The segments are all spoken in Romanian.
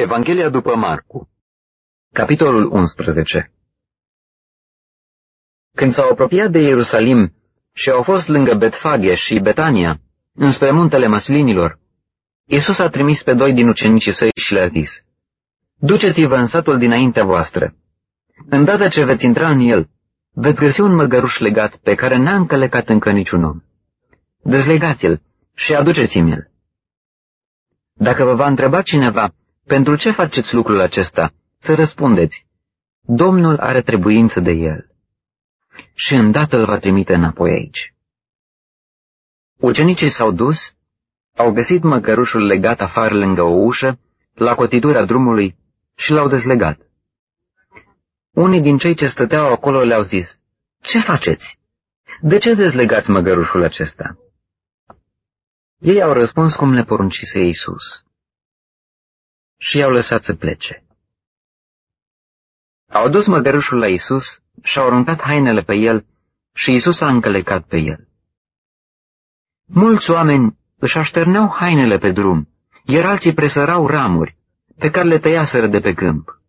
Evanghelia după Marcu Capitolul 11 Când s-au apropiat de Ierusalim și au fost lângă Betfage și Betania, înspre muntele măslinilor, Iisus a trimis pe doi din ucenicii săi și le-a zis, Duceți-vă în satul dinaintea voastră. Îndată ce veți intra în el, veți găsi un măgăruș legat pe care n-a încălecat încă niciun om. Dezlegați-l și aduceți-mi el. Dacă vă va întreba cineva, pentru ce faceți lucrul acesta? Să răspundeți, Domnul are trebuință de el. Și îndată îl va trimite înapoi aici. Ucenicii s-au dus, au găsit măcărușul legat afară lângă o ușă, la cotitura drumului și l-au dezlegat. Unii din cei ce stăteau acolo le-au zis, Ce faceți? De ce dezlegați măgărușul acesta? Ei au răspuns cum le poruncise Iisus și i-au lăsat să plece. Au dus măgărușul la Isus și au aruncat hainele pe el și Isus a încălecat pe el. Mulți oameni își așterneau hainele pe drum, iar alții presărau ramuri, pe care le tăiaseră de pe câmp.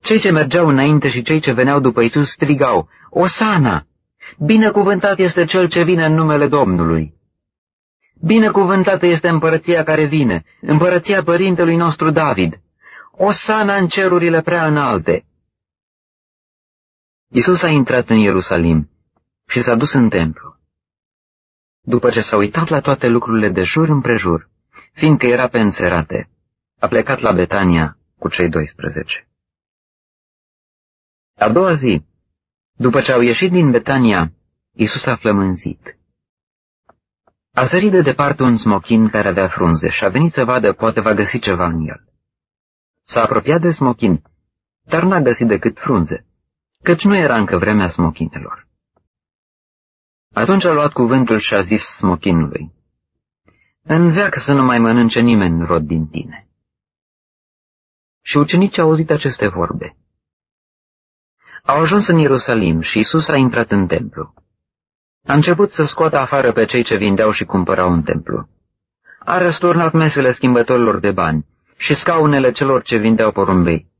Cei ce mergeau înainte și cei ce veneau după Isus strigau, Osana! Binecuvântat este cel ce vine în numele Domnului! Binecuvântată este împărăția care vine, împărăția părintelui nostru David. O sana în cerurile prea înalte. Isus a intrat în Ierusalim și s-a dus în templu. După ce s-a uitat la toate lucrurile de jur împrejur, fiindcă era pe înserate, a plecat la Betania cu cei 12. A doua zi, după ce au ieșit din Betania, Isus a flămânzit. A sărit de departe un smochin care avea frunze și a venit să vadă poate va găsi ceva în el. S-a apropiat de smochin, dar n-a găsit decât frunze, căci nu era încă vremea smochinelor. Atunci a luat cuvântul și a zis smochinului, În veac să nu mai mănânce nimeni rod din tine. Și ucenicii au auzit aceste vorbe. Au ajuns în Ierusalim și Isus a intrat în templu. A început să scoată afară pe cei ce vindeau și cumpărau în templu. A răsturnat mesele schimbătorilor de bani și scaunele celor ce vindeau porumbei.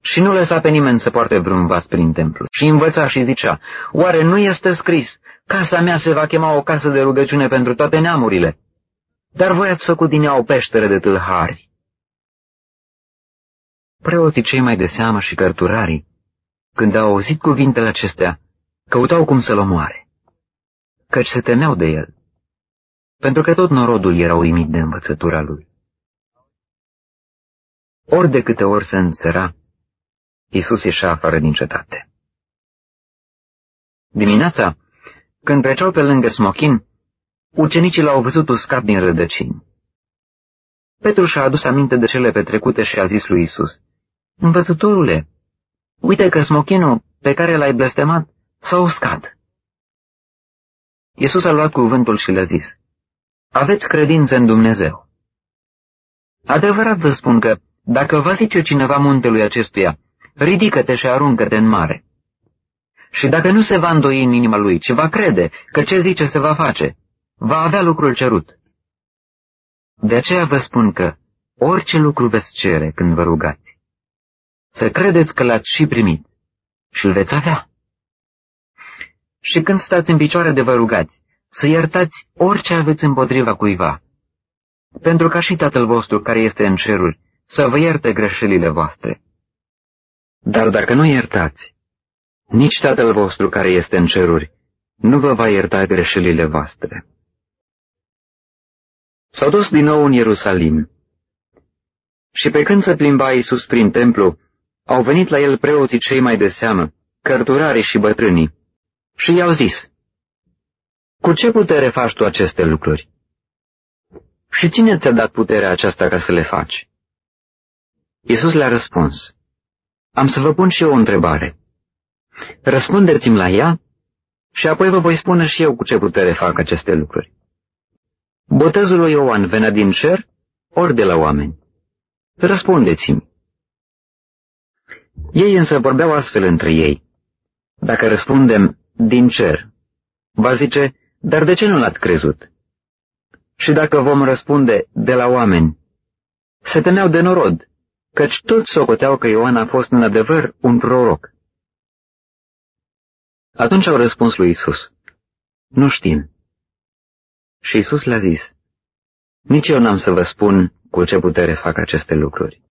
Și nu lăsa pe nimeni să poarte vreun vas prin templu. Și învăța și zicea, oare nu este scris, casa mea se va chema o casă de rugăciune pentru toate neamurile? Dar voi ați făcut din ea o peșteră de tâlhari. Preoții cei mai de seamă și cărturarii, când au auzit cuvintele acestea, căutau cum să-l omoare căci se temeau de el, pentru că tot norodul era uimit de învățătura lui. Ori de câte ori se înțăra, Iisus ieșea afară din cetate. Dimineața, când treceau pe lângă smochin, ucenicii l-au văzut uscat din rădăcini. Petru și-a adus aminte de cele petrecute și a zis lui Isus, Învățătorule, uite că smochinul pe care l-ai blestemat s-a uscat. Iisus a luat cuvântul și le-a zis, Aveți credință în Dumnezeu. Adevărat vă spun că, dacă va zice cineva muntelui acestuia, ridică-te și aruncă-te în mare. Și dacă nu se va îndoi în inima lui, ci va crede că ce zice se va face, va avea lucrul cerut. De aceea vă spun că orice lucru veți cere când vă rugați, să credeți că l-ați și primit și îl veți avea și când stați în picioare de vă rugați, să iertați orice aveți împotriva cuiva, pentru ca și Tatăl vostru care este în ceruri să vă ierte greșelile voastre. Dar dacă nu iertați, nici Tatăl vostru care este în ceruri nu vă va ierta greșelile voastre. S-au dus din nou în Ierusalim și pe când se plimba Iisus prin templu, au venit la el preoții cei mai de seamă, cărturarii și bătrânii, și i-au zis, Cu ce putere faci tu aceste lucruri? Și cine ți-a dat puterea aceasta ca să le faci? Iisus le-a răspuns, Am să vă pun și eu o întrebare. Răspundeți-mi la ea și apoi vă voi spune și eu cu ce putere fac aceste lucruri. Botezul lui Ioan venea din cer ori de la oameni? Răspundeți-mi. Ei însă vorbeau astfel între ei. Dacă răspundem, din cer. Va zice, dar de ce nu l-ați crezut? Și dacă vom răspunde de la oameni, Se temeau de norod, căci toți socoteau că Ioan a fost în adevăr un proroc. Atunci au răspuns lui Isus, Nu știm. Și Isus le-a zis, Nici eu n-am să vă spun cu ce putere fac aceste lucruri.